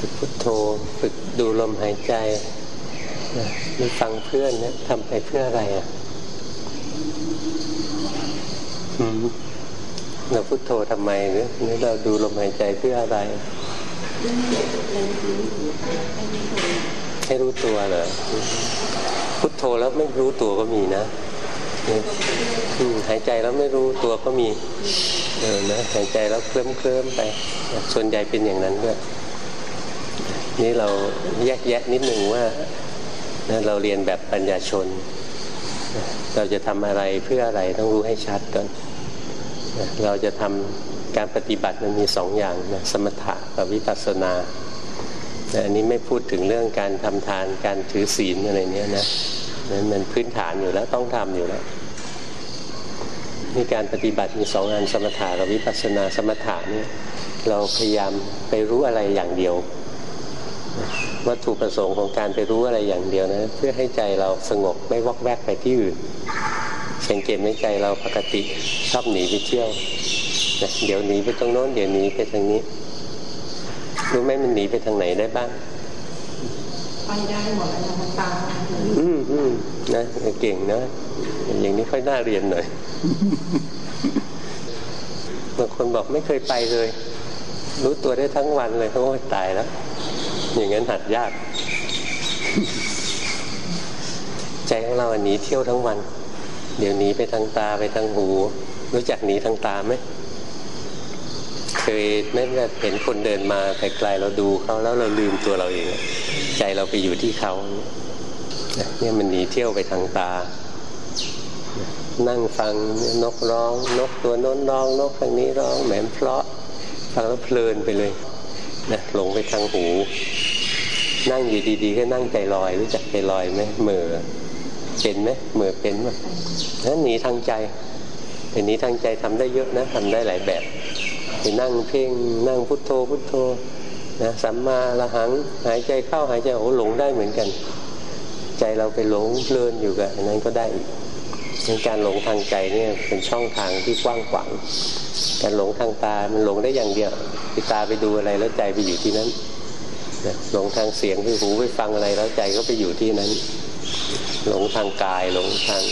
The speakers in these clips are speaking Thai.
ฝึกพุทโธ ฝึกดูลมหายใจมีฟังเพื่อนเนี่ยทำไปเพื่ออะไรอะเราพุทโธทำไมหรือเราดูลมหายใจเพื่ออะไรให้รู้ตัวเหรอพุทโธแล้วไม่รู้ตัวก็มีนะหายใจแล้วไม่รู้ตัวก็มีเออนะหายใจแล้วเคลิ้มเคลิ้มไป ส่วนใหญ่เป็นอย่างนั้นด้วย นี่เราแยกแยะนิดหนึ่งว่าเราเรียนแบบปัญญาชน เราจะทำอะไรเพื่ออะไรต้องรู้ให้ชัดก่อนเราจะทำการปฏิบัติมันมีสองอย่างนะสมถะกับวิปัสสนาอันนี้ไม่พูดถึงเรื่องการทำทานการถือศีลอะไรเนี้ยนะนั้นมันพื้นฐานอยู่แล้วต้องทำอยู่แล้วนี่การปฏิบัติมีสองงานสมถะกับวิปัสสนาสมถะนี่เราพยายามไปรู้อะไรอย่างเดียว วัตถุประสงค์ของการไปรู้อะไรอย่างเดียวนะ เพื่อให้ใจเราสงบไม่วอกแวกไปที่อื่น สังเกตในใจเราปกติชอบหนีไปเที่ยวเดี๋ยวหนีไปตรงโน้นเดี๋ยวหนีไปทางนี้รู้ไหมมันหนีไปทางไหนได้บ้างไปได้หมดแล้วมันตามอืมอืมนะเก่งนะ อย่างนี้ค่อยน่าเรียนหน่อยบางคนบอกไม่เคยไปเลย รู้ตัวได้ทั้งวันเลยโอ้ตายแล้ว อย่างนั้นหัดยาก ใจของเราหนีเที่ยวทั้งวัน เดี๋ยวหนีไปทางตาไปทางหู รู้จักหนีทางตาไหมเคยไม่เห็นคนเดินมาไกลๆเราดูเขาแล้วเราลืมตัวเราเองใจเราไปอยู่ที่เขาเนี่ยมันหนีเที่ยวไปทางตา นั่งฟังนกร้อง นกตัวน้นร้อง นกทางนี้ร้องแหมเพราะฟังแล้วเพลินไปเลย หลงไปทางหู นั่งอยู่ดีๆ ก็นั่งใจลอย รู้จักใจลอยไหมเมื่อเป็นไหมเมื่อเป็นไหมนั้นหนีทางใจแต่นี้ทางใจทำได้เยอะนะทำได้หลายแบบไปนั่งเพ่งนั่งพุทโธพุทโธนะสัมมาละหังหายใจเข้าหายใจโอ้หลงได้เหมือนกัน ใจเราไปหลงเพลินอยู่กับนั้นก็ได้อีก การหลงทางใจเนี่ยเป็นช่องทางที่กว้างขวาง การหลงทางตา มันหลงได้อย่างเดียวที่ตาไปดูอะไรแล้วใจไปอยู่ที่นั้น หลงทางเสียงไปหูไปฟังอะไรแล้วใจก็ไปอยู่ที่นั้น หลงทางกาย หลงทาง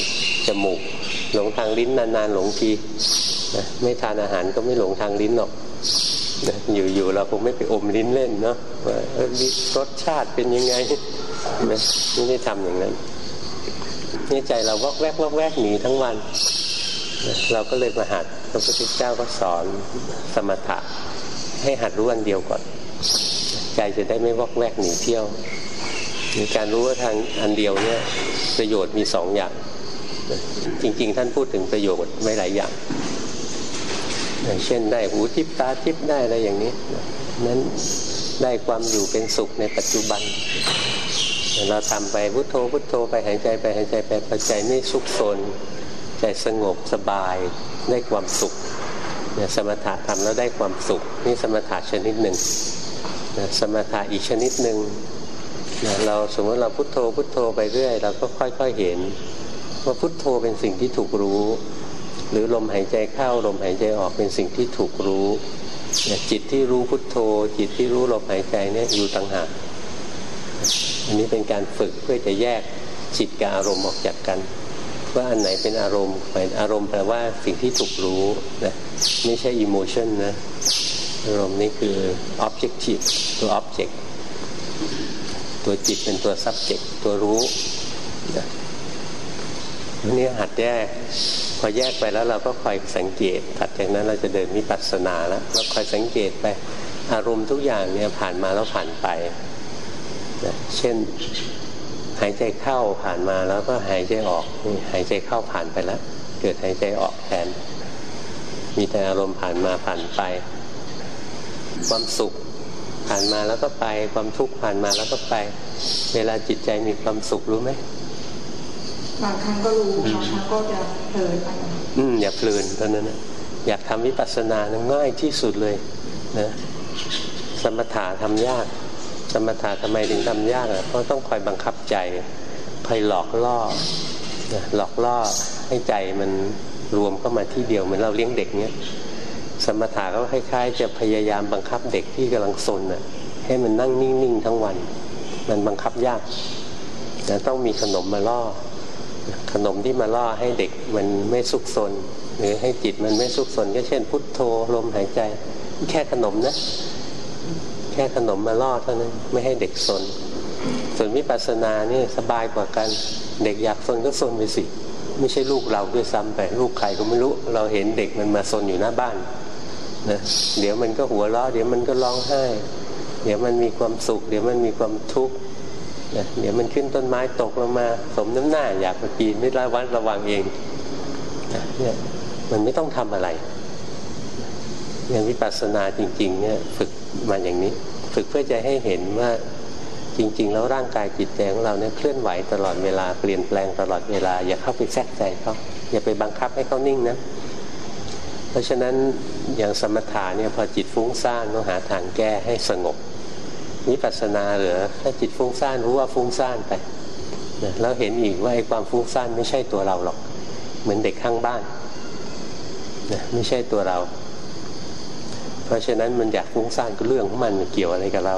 จมูก หลงทางลิ้นนานๆหลงทีนะไม่ทานอาหารก็ไม่หลงทางลิ้นหรอกนะอยู่ๆเราคงไม่ไปอมลิ้นเล่นเนาะว่ารสชาติเป็นยังไงไม่ได้ทำอย่างนั้น นี่ใจเราวอกแวกวอกแวกหนีทั้งวัน เราก็เลยมาหัดพระพุทธเจ้าก็สอนสมถะ ให้หัดรู้อันเดียวก่อน ใจจะได้ไม่วอกแวกหนีเที่ยวการรู้ว่าทางอันเดียวเนี่ยประโยชน์มีสองอย่าง จริง ๆ ท่านพูดถึงประโยชน์ไม่หลายอย่าง อย่างเช่นได้หูทิพตาทิพได้อะไรอย่างนี้นั้นได้ความอยู่เป็นสุขในปัจจุบัน เราทำไปพุโทโธพุโทโธไปหายใจไปหายใจไปพอใจไม่สุขสนใจสงบสบายได้ความสุขเนี่ยสมถะทำแล้วได้ความสุข นี่สมถะชนิดหนึ่งสมถะอีกชนิดหนึ่งเราสมมติเราพุโทโธพุโทโธไปเรื่อย เราก็ค่อยๆเห็น ว่าพุโทโธเป็นสิ่งที่ถูกรู้ หรือลมหายใจเข้าลมหายใจออกเป็นสิ่งที่ถูกรู้จิตที่รู้พุทโธ จิตที่รู้ลมหายใจเนี่ยอยู่ต่างหาก อันนี้เป็นการฝึกเพื่อจะแยกจิตกับอารมณ์ออกจากกัน ว่าอันไหนเป็นอารมณ์อารมณ์แปลว่าสิ่งที่ถูกรู้นะไม่ใช่อิโมชันนะอารมณ์นี่คือ objective ตัว object ตัวจิตเป็นตัว subject ตัวรู้นะอันนี้หัดแยก พอแยกไปแล้วเราก็คอยสังเกต ถัดจากนั้นเราจะเดินมิปัสสนาแล้วเราคอยสังเกตไป อารมณ์ทุกอย่างเนี่ยผ่านมาแล้วผ่านไป นะเช่นหายใจเข้าผ่านมาแล้วก็หายใจออก หายใจเข้าผ่านไปแล้วเกิดหายใจออกแทน มีแต่อารมณ์ผ่านมาผ่านไป ความสุขผ่านมาแล้วก็ไป ความทุกข์ผ่านมาแล้วก็ไป เวลาจิตใจมีความสุขรู้ไหมบางครั้งก็รู้บางครั้งก็จะเพลินไปอืมอย่าเพลินตอนนั้นนะอยากทำวิปัสสนาง่ายที่สุดเลยนะสมถะทำยาก สมถะทำไมถึงทำยากอะเพราะต้องคอยบังคับใจคอยหลอกล่อหลอกล่อให้ใจมันรวมเข้ามาที่เดียวเหมือนเราเลี้ยงเด็กเนี้ยสมถะก็คล้ายๆ จะพยายามบังคับเด็กที่กำลังซนอะให้มันนั่งนิ่งๆทั้งวัน มันบังคับยากแต่ต้องมีขนมมาล่อ ขนมที่มาล่อให้เด็กมันไม่สุกสนหรือให้จิตมันไม่สุกสนก็เช่น พุทโธลมหายใจ แค่ขนมนะ ค่ขนมมาล่อเท่านั้นไม่ให้เด็กสน ส่วนวิปัสสนานี่สบายกว่ากันเด็กอยากสนก็สนไปสิ ไม่ใช่ลูกเราด้วยซ้ำไปลูกใครก็ไม่รู้ เราเห็นเด็กมันมาสนอยู่หน้าบ้านนะเดี๋ยวมันก็หัวเราะเดี๋ยวมันก็ร้องไห้ เดี๋ยวมันมีความสุข เดี๋ยวมันมีความทุกข์เดี๋ยวมันขึ้นต้นไม้ตกลงมา สมน้ำหน้า อยากไปปีนไม่ระวัดระวังเองเนี่ยมันไม่ต้องทำอะไรอย่างวิปัสสนาจริง ๆ เนี่ยฝึก มาอย่างนี้ ฝึกเพื่อจะให้เห็นว่าจริง ๆ แล้วร่างกายจิตใจของเราเนี่ยเคลื่อนไหวตลอดเวลาเปลี่ยนแปลงตลอดเวลา อย่าเข้าไปแทรกใจเขาอย่าไปบังคับให้เขานิ่งนะเพราะฉะนั้นอย่างสมถะเนี่ยพอจิตฟุ้งซ่านต้องหาทางแก้ให้สงบวิปัสนาเหรือถ้าจิตฟุ้งซ่านรู้ว่าฟุ้งซ่านไปนะแล้วเห็นอีกว่าไอ้ความฟุ้งซ่านไม่ใช่ตัวเราหรอก เหมือนเด็กข้างบ้านนะไม่ใช่ตัวเรา เพราะฉะนั้นมันอยากฟุ้งซ่านก็เรื่องของมันเกี่ยวอะไรกับเรา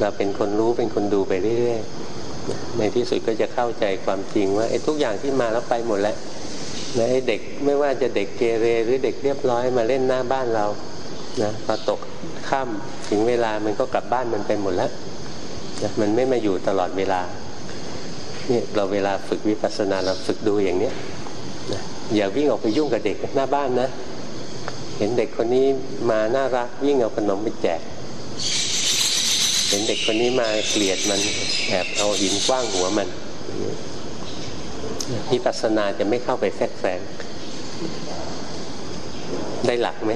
เราเป็นคนรู้เป็นคนดูไปเรื่อยๆในที่สุดก็จะเข้าใจความจริงว่าไอ้ทุกอย่างที่มาแล้วไปหมดแล้วนะไอ้เด็กไม่ว่าจะเด็กเกเรหรือเด็กเรียบร้อยมาเล่นหน้าบ้านเรานะพอตกค่ำถึงเวลามันก็กลับบ้านมันไปหมดแล้วนะมันไม่มาอยู่ตลอดเวลาเนี่ยเราเวลาฝึกวิปัสสนาเราฝึกดูอย่างเนี้ยนะอย่าวิ่งออกไปยุ่งกับเด็กหน้าบ้านนะ เห็นเด็กคนนี้มาน่ารักวิ่งเอาขนมไปแจก เห็นเด็กคนนี้มาเกลียดมันแอบเอาหินกว้างหัวมันวิปัสสนาจะไม่เข้าไปแทรกแซงได้หลักไหม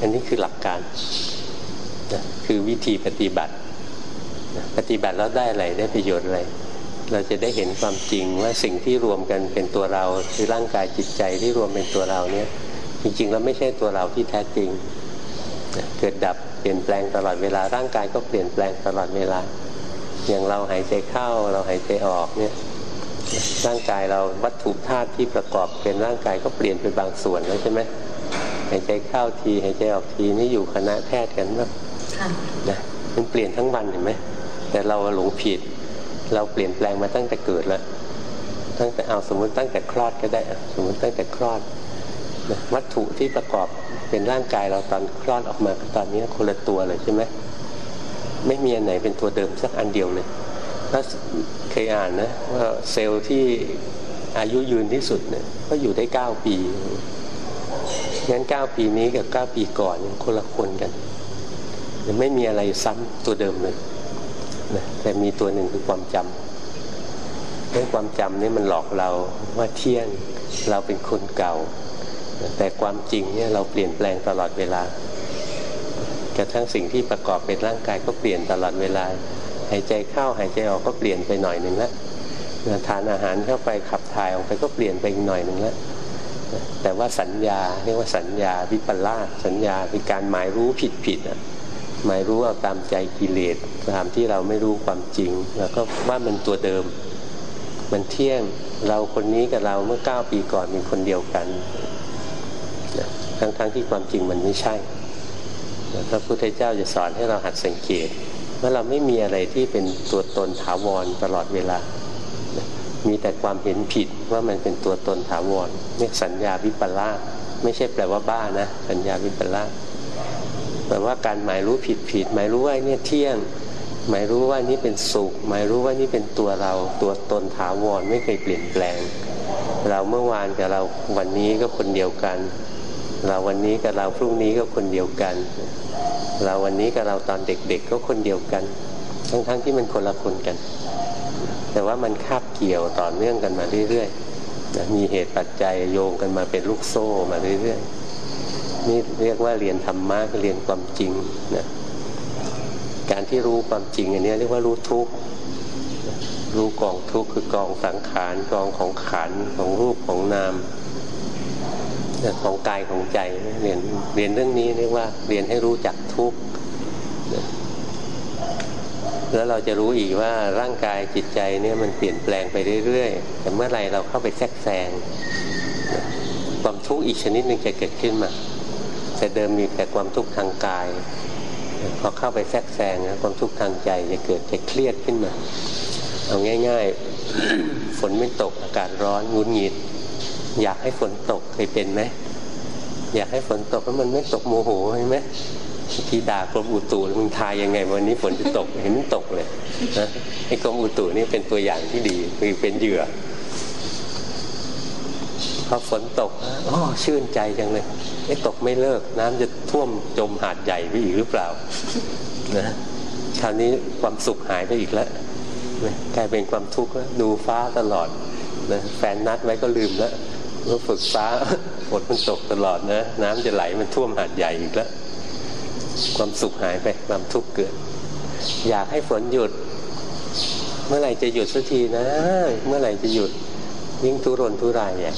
อันนี้คือหลักการนะคือวิธีปฏิบัตินะปฏิบัติแล้วได้อะไรได้ประโยชน์อะไร เราจะได้เห็นความจริงว่าสิ่งที่รวมกันเป็นตัวเรา คือร่างกายจิตใจที่รวมเป็นตัวเราเนี่ย จริงๆแล้วไม่ใช่ตัวเราที่แท้จริงนะเกิดดับเปลี่ยนแปลงตลอดเวลาร่างกายก็เปลี่ยนแปลงตลอดเวลา อย่างเราหายใจเข้าเราหายใจออกเนี่ยร่างกายเราวัตถุธาตุที่ประกอบเป็นร่างกายก็เปลี่ยนไปบางส่วนแล้วใช่ไหมหายใจเข้าทีหายใจออกทีนี่อยู่คณะแพทย์กันว่านะมันเปลี่ยนทั้งวันเห็นไหมแต่เราหลงผิด เราเปลี่ยนแปลงมาตั้งแต่เกิดแล้วตั้งแต่เอาสมมติตั้งแต่คลอดก็ได้สมมติตั้งแต่คลอดนะ วัตถุที่ประกอบเป็นร่างกายเราตอนคลอดออกมาตอนนี้คนละตัวเลยใช่ไหมไม่มีอันไหนเป็นตัวเดิมสักอันเดียวเลยถ้าเคยอ่านนะว่าเซลล์ที่อายุยืนที่สุดเนี่ยก็อยู่ได้เก้าปีงั้นเก้าปีนี้กับเก้าปีก่อนคนละคนกันยังไม่มีอะไรซ้ำตัวเดิมเลยนะแต่มีตัวหนึ่งคือความจำเรื่องความจำนี่มันหลอกเราว่าเที่ยงเราเป็นคนเก่า แต่ความจริงเนี่ยเราเปลี่ยนแปลงตลอดเวลากระทั่งสิ่งที่ประกอบเป็นร่างกายก็เปลี่ยนตลอดเวลา หายใจเข้าหายใจออกก็เปลี่ยนไปหน่อยหนึ่งล้วทานอาหารเข้าไปขับถ่ายออกไปก็เปลี่ยนไปอีกหน่อยหนึ่งล้วแต่ว่าสัญญาเรียกว่าสัญญาวิปลาสสัญญาเป็นการหมายรู้ผิดผิดอะหมายรู้เอาตามใจกิเลสตามที่เราไม่รู้ความจริง แล้วก็ว่ามันตัวเดิม มันเที่ยงเราคนนี้กับเราเมื่อเก้าปีก่อนเป็นคนเดียวกัน ทั้งๆทที่ความจริงมันไม่ใช่พระพุทธเจ้าจะสอนให้เราหัดสังเกตว่าเราไม่มีอะไรที่เป็นตัวตนถาวรตลอดเวลา มีแต่ความเห็นผิดว่ามันเป็นตัวตนถาวรเรียกสัญญาวิปลาสไม่ใช่แปลว่าบ้านะ สัญญาวิปลาสแปลว่าการหมายรู้ผิดผิดหมายรู้ว่าเนี่ยเที่ยง หมายรู้ว่านี่เป็นสุข หมายรู้ว่านี่เป็นตัวเรา ตัวตนถาวรไม่เคยเปลี่ยนแปลง เราเมื่อวานกับเราวันนี้ก็คนเดียวกัน เราวันนี้กับเราพรุ่งนี้ก็คนเดียวกัน เราวันนี้กับเราตอนเด็กๆก็คนเดียวกัน ทั้งๆทที่มันคนละคนกัน แต่ว่ามันคาบเกี่ยวต่อเนื่องกันมาเรื่อยๆมีเหตุปัจจัยโยงกันมาเป็นลูกโซ่มาเรื่อยๆนี่เรียกว่าเรียนธรรมะเรียนความจริงนะการที่รู้ความจริงอันนี้เรียกว่ารู้ทุกข์รู้กองทุกข์คือกองสังขารกองของขันของรูปของนาม ของกายของใจเรียนเรียนเรื่องนี้เรียกว่าเรียนให้รู้จักทุกข์แล้วเราจะรู้อีกว่าร่างกายจิตใจเนี่ยมันเปลี่ยนแปลงไปเรื่อยๆ แต่เมื่อไรเราเข้าไปแทรกแซงความทุกข์อีกชนิดหนึ่งจะเกิดขึ้นมา แต่เดิมมีแต่ความทุกข์ทางกาย พอเข้าไปแทรกแซงนะความทุกข์ทางใจจะเกิดจะเครียดขึ้นมา เอาง่าย ๆ ฝนไม่ตกอากาศร้อนงุนงิด อยากให้ฝนตกเคยเป็นไหมอยากให้ฝนตกแล้วมันไม่ตกโมโหใช่ไหมที่ด่ากรมอุตุมึงทายยังไง วันนี้ฝนจะตกเห็นตกเลยนะไอ้กรมอุตุนี่เป็นตัวอย่างที่ดีคือเป็นเหยื่อพอฝนตกอ๋อชื่นใจจังเลยไอ้ตกไม่เลิก น้ำจะท่วมจมหาดใหญ่ไปอีกหรือเปล่านะคราวนี้ความสุขหายไปอีกแล้วกลายเป็นความทุกข์แล้วดูฟ้าตลอดนะแฟนนัดไว้ก็ลืมแล้ว ว่าฝึกฟ้าฝนมันตกตลอดนะ น้ำจะไหลมันท่วมหาดใหญ่อีกแล้ว ความสุขหายไปความทุกข์เกิด อยากให้ฝนหยุด เมื่อไหร่จะหยุดสักทีนะ เมื่อไหร่จะหยุด ยิ่งทุรนทุรายเนี่ย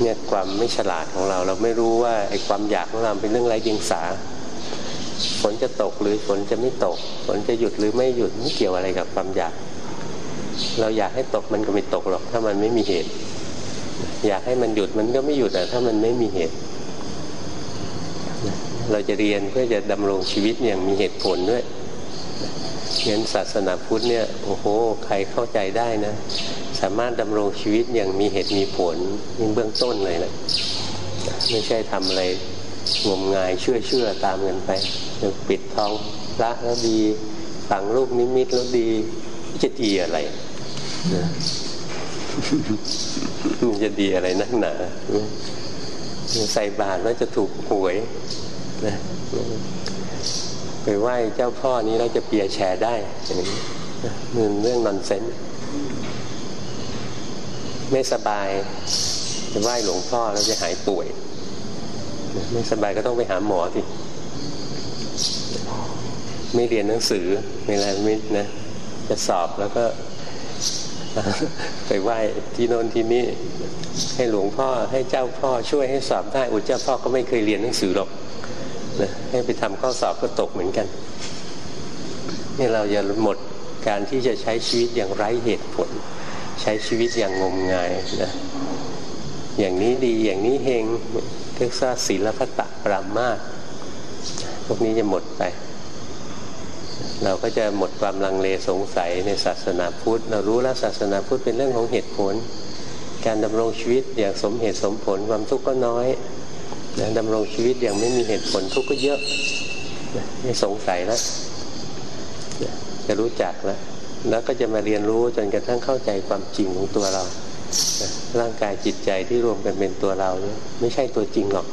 เนี่ยความไม่ฉลาดของเรา เราไม่รู้ว่าไอ้ความอยากของเราเป็นเรื่องไร้เดียงสาฝนจะตกหรือฝนจะไม่ตก ฝนจะหยุดหรือไม่หยุดไม่เกี่ยวอะไรกับความอยาก เราอยากให้ตกมันก็ไม่ตกหรอก ถ้ามันไม่มีเหตุ อยากให้มันหยุดมันก็ไม่หยุดอะถ้ามันไม่มีเหตุ เราจะเรียนเพื่อจะดำรงชีวิตอย่างมีเหตุผลด้วยเรียนศาสนาพุทธเนี่ยโอ้โหใครเข้าใจได้นะ สามารถดำรงชีวิตอย่างมีเหตุมีผลนี่เบื้องต้นเลยนะไม่ใช่ทำอะไรงมงายเชื่อเชื่อตามกันไปปิดทองพระแล้วดีฝังลูกนิมิตแล้วดีจะดีอะไร มันจะดีอะไรนักหนาใส่บาตรแล้วจะถูกหวยนะไปไหว้เจ้าพ่อนี้เราจะเปียแชร์ได้มันเรื่องนอนเซนไม่สบายจะไหว้หลวงพ่อแล้วจะหายป่วย ไม่สบายก็ต้องไปหาหมอสิไม่เรียนหนังสือไม่อะไรไม่นะจะสอบแล้วก็ ไปไหว้ที่โน่นที่นี่ให้หลวงพ่อให้เจ้าพ่อช่วยให้สอบได้อุเจ้าพ่อก็ไม่เคยเรียนหนังสือหรอกนะให้ไปทำข้อสอบก็ตกเหมือนกันนี่เราอย่าหมดการที่จะใช้ชีวิตอย่างไร้เหตุผล ใช้ชีวิตอย่างงมงายนะอย่างนี้ดีอย่างนี้เฮงเรียกว่าศีลพัตตปรามาสพวกนี้จะหมดไป เราก็จะหมดความลังเลสงสัยในศาสนาพุทธ เรารู้แล้วศาสนาพุทธเป็นเรื่องของเหตุผล การดำรงชีวิตอย่างสมเหตุสมผลความทุกข์ก็น้อยนะดำรงชีวิตอย่างไม่มีเหตุผลทุกข์ก็เยอะไม่สงสัยแล้วจะรู้จักแล้วแล้วก็จะมาเรียนรู้จนกระทั่งเข้าใจความจริงของตัวเรา ร่างกายจิตใจที่รวมกันเป็นตัวเราเนี่ยไม่ใช่ตัวจริงหรอก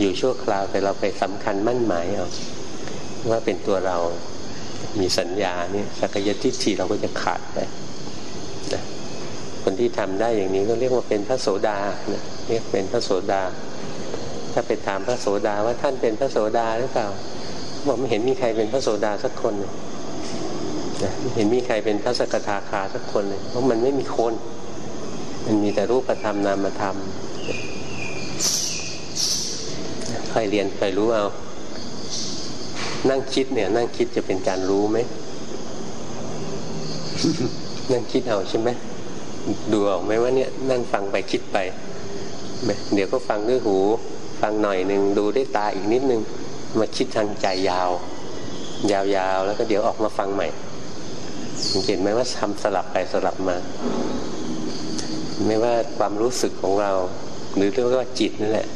อยู่ชั่วคราวแต่เราไปสำคัญมั่นหมายเอา ว่าเป็นตัวเรา มีสัญญานี่สักยทิฏฐิเราก็จะขาดไปนะคนที่ทำได้อย่างนี้ก็เรียกว่าเป็นพระโสดานะเรียกเป็นพระโสดา ถ้าไปถามพระโสดาว่าท่านเป็นพระโสดาหรือเปล่าบอกไม่เห็นมีใครเป็นพระโสดาสักคนเลยเห็นมีใครเป็นพระสกทาคาสักคนเลยเพราะมันไม่มีคน มันมีแต่รูปธรรมนามธรรมใครเรียนใครรู้เอา นั่งคิดเนี่ย นั่งคิดจะเป็นการรู้ไหมนั่งคิดเอาใช่ไหมดูออกไหมว่าเนี่ยนั่งฟังไปคิดไป เดี๋ยวก็ฟังด้วยหู ฟังหน่อยหนึ่งดูด้วยตาอีกนิดนึงมาคิดทางใจยาว ยาวๆแล้วก็เดี๋ยวออกมาฟังใหม่สังเกตไหมว่าทำสลับไปสลับมา ไม่ว่าความรู้สึกของเรา หรือเรียกว่าจิตนั่นแหละ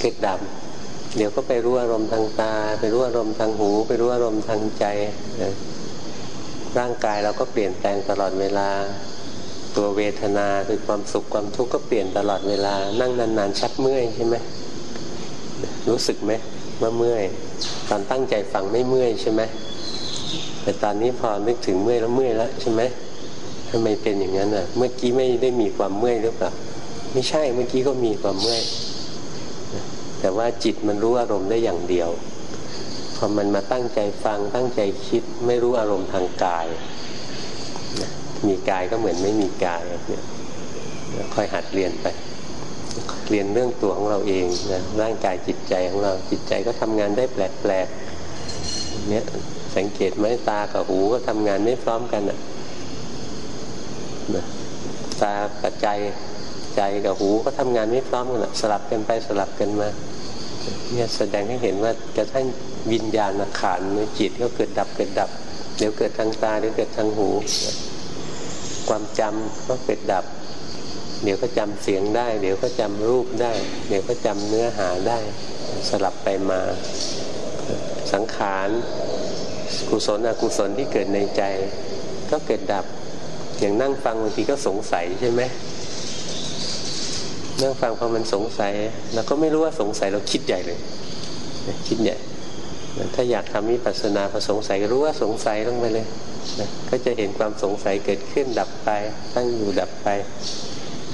เกิดดำ เดี๋ยวก็ไปรู้อารมณ์ทางตา ไปรู้อารมณ์ทางหู ไปรู้อารมณ์ทางใจร่างกายเราก็เปลี่ยนแปลงตลอดเวลา ตัวเวทนาคือความสุขความทุกข์ก็เปลี่ยนตลอดเวลา นั่งนานๆชักเมื่อยใช่ไหมรู้สึกไหมว่าเมื่อยตอนตั้งใจฟังไม่เมื่อยใช่ไหมแต่ตอนนี้พอนึกถึงเมื่อยแล้วเมื่อยแล้วใช่ไหมทำไมเป็นอย่างนั้นอะ เมื่อกี้ไม่ได้มีความเมื่อยหรือเปล่าไม่ใช่เมื่อกี้ก็มีความเมื่อย แต่ว่าจิตมันรู้อารมณ์ได้อย่างเดียว พอมันมาตั้งใจฟังตั้งใจคิดไม่รู้อารมณ์ทางกาย มีกายก็เหมือนไม่มีกายเนี่ยค่อยหัดเรียนไป เรียนเรื่องตัวของเราเองนะร่างกายจิตใจของเราจิตใจก็ทำงานได้แปลกๆเนี่ยสังเกตไหมตากับหูก็ทำงานไม่พร้อมกันอะตากับใจใจกับหูก็ทำงานไม่พร้อมกันสลับกันไปสลับกันมา เนี่ยแสดงให้เห็นว่ากระทั่งวิญญาณขันจิตก็เกิดดับเกิดดับ เดี๋ยวเกิดทางตาเดี๋ยวเกิดทางหู ความจำก็เกิดดับ เดี๋ยวก็จำเสียงได้ เดี๋ยวก็จำรูปได้ เดี๋ยวก็จำเนื้อหาได้ สลับไปมา สังขารกุศลอกุศลที่เกิดในใจ ก็เกิดดับอย่างนั่งฟังบางทีก็สงสัยใช่ไหม นั่งฟังพอมันสงสัยเราก็ไม่รู้ว่าสงสัยเราคิดใหญ่เลยคิดใหญ่ถ้าอยากทำวิปัสสนาพอสงสัยรู้ว่าสงสัยลงไปเลยก็จะเห็นความสงสัยเกิดขึ้นดับไป ตั้งอยู่ดับไป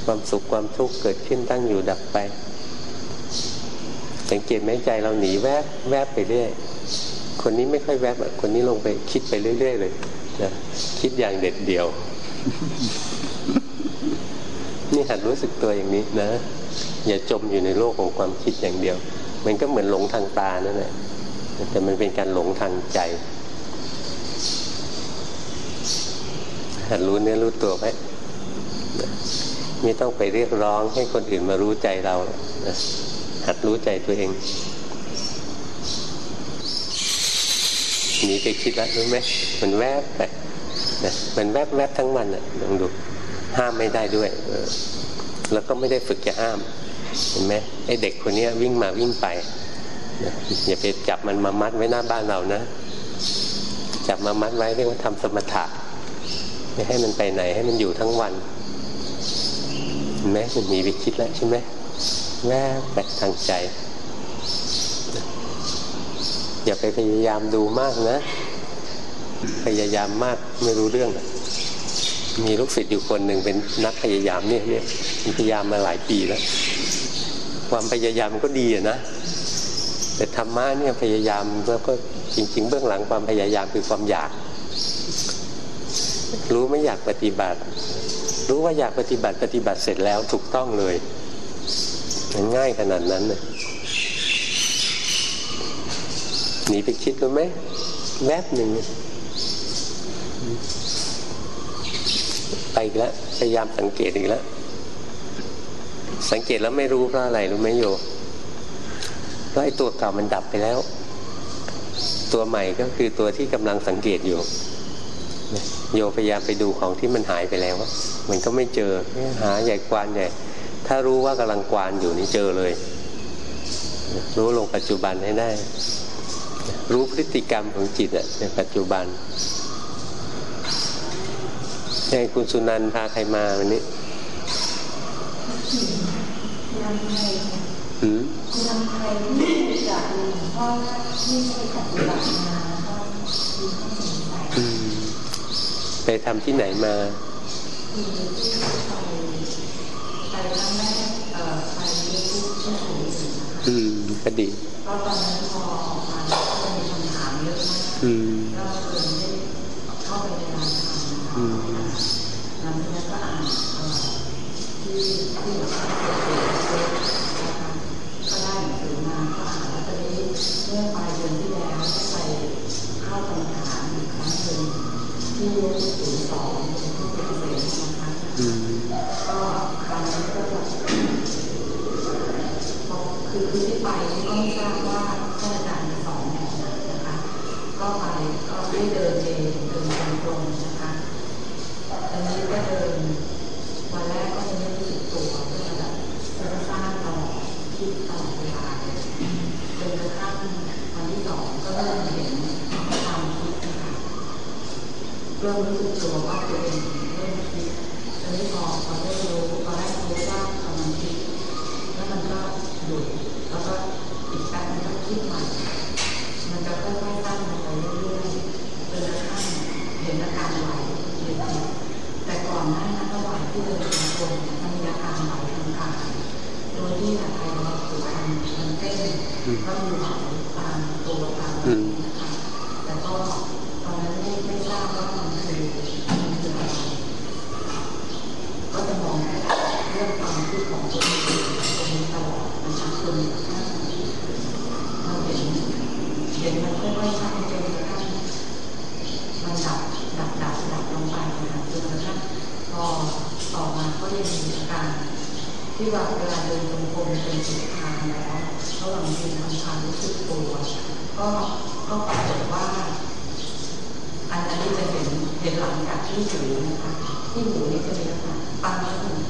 ความสุขความทุกข์เกิดขึ้นตั้งอยู่ดับไป สังเกตไหมใจเราหนีแวบแวบไปเรื่อยคนนี้ไม่ค่อยแวบคนนี้ลงไปคิดไปเรื่อย ๆ เลยนะคิดอย่างเด็ดเดี่ยว นี่หัดรู้สึกตัวอย่างนี้นะ อย่าจมอยู่ในโลกของความคิดอย่างเดียว มันก็เหมือนหลงทางตานั่นแหละแต่มันเป็นการหลงทางใจ หัดรู้เนื้อรู้ตัวไว้ไม่ต้องไปเรียกร้องให้คนอื่นมารู้ใจเรา หัดรู้ใจตัวเองหนีไปคิดแล้วรู้ไหมมันแวบไปมันแวบแวบทั้งวันอะลองดู ห้ามไม่ได้ด้วยแล้วก็ไม่ได้ฝึกจะห้าม เห็นไหมไอ้เด็กคนนี้วิ่งมาวิ่งไปอย่าไปจับมันมามัดไว้หน้าบ้านเรานะ จับมามัดไว้เรียกว่าทำสมถะไม่ให้มันไปไหนให้มันอยู่ทั้งวันเห็นไหมมันมีวิคิดแล้วใช่ไหมแวบแบกทางใจ อย่าไปพยายามดูมากนะ พยายามมากไม่รู้เรื่อง มีลูกศิษย์อยู่คนหนึ่งเป็นนักพยายามเนี่ยเนี่ยพยายามมาหลายปีแล้ว ความพยายามก็ดีอะนะแต่ธรรมะเนี่ยพยายามแล้วก็จริง ๆ เบื้องหลังความพยายามคือความอยาก รู้ไม่อยากปฏิบัติ รู้ว่าอยากปฏิบัติปฏิบัติเสร็จแล้วถูกต้องเลยมันง่ายขนาดนั้นเลยหนีไปคิดรู้ไหมแวบหนึ่งไป อีกแล้วพยายามสังเกตอีกแล้ว สังเกตแล้วไม่รู้เพราะอะไรรู้ไหมโยเพราะไอ้ตัวเก่ามันดับไปแล้ว ตัวใหม่ก็คือตัวที่กำลังสังเกตอยู่โยพยายามไปดูของที่มันหายไปแล้วมันก็ไม่เจอหาใหญ่กวานใหญ่ถ้ารู้ว่ากำลังกวานอยู่นี่เจอเลย รู้ลงปัจจุบันให้ได้ รู้พฤติกรรมของจิตอะในปัจจุบัน ใช่คุณสุนันพาใครมาวันนี้อืมคุณนำไทยที่จากหลวงพ่อที่ไปปฏิบัติมาก็มีข้อสงสัยไปทำที่ไหนมาที่ไปไปครั้งแรกเอ่อไปที่ที่สุรินทร์อืมก็ดีก็ตอนนั้นพอออกมาก็มีคำถามเยอะมากอืม ทรคือมันคืออะรก็จะมองเรื่องความคิดของตัวเองตรงนี้ตลอดนะคะคุณท่านเราเห็นเห็นมันค่อยๆชัดจนกระทั่มันดับดับดับดับลงไปนะคะจนกระทั่งพอต่อมาก็ยัมีการที่เวลาเดนตรงกลมเป็นสุดทางแล้วก็หลังยืนทำคามรู้สึกตัวก็ก็ ที่หูนะคะที่หูนี่จะเป็นลักษณะตาลักษณะ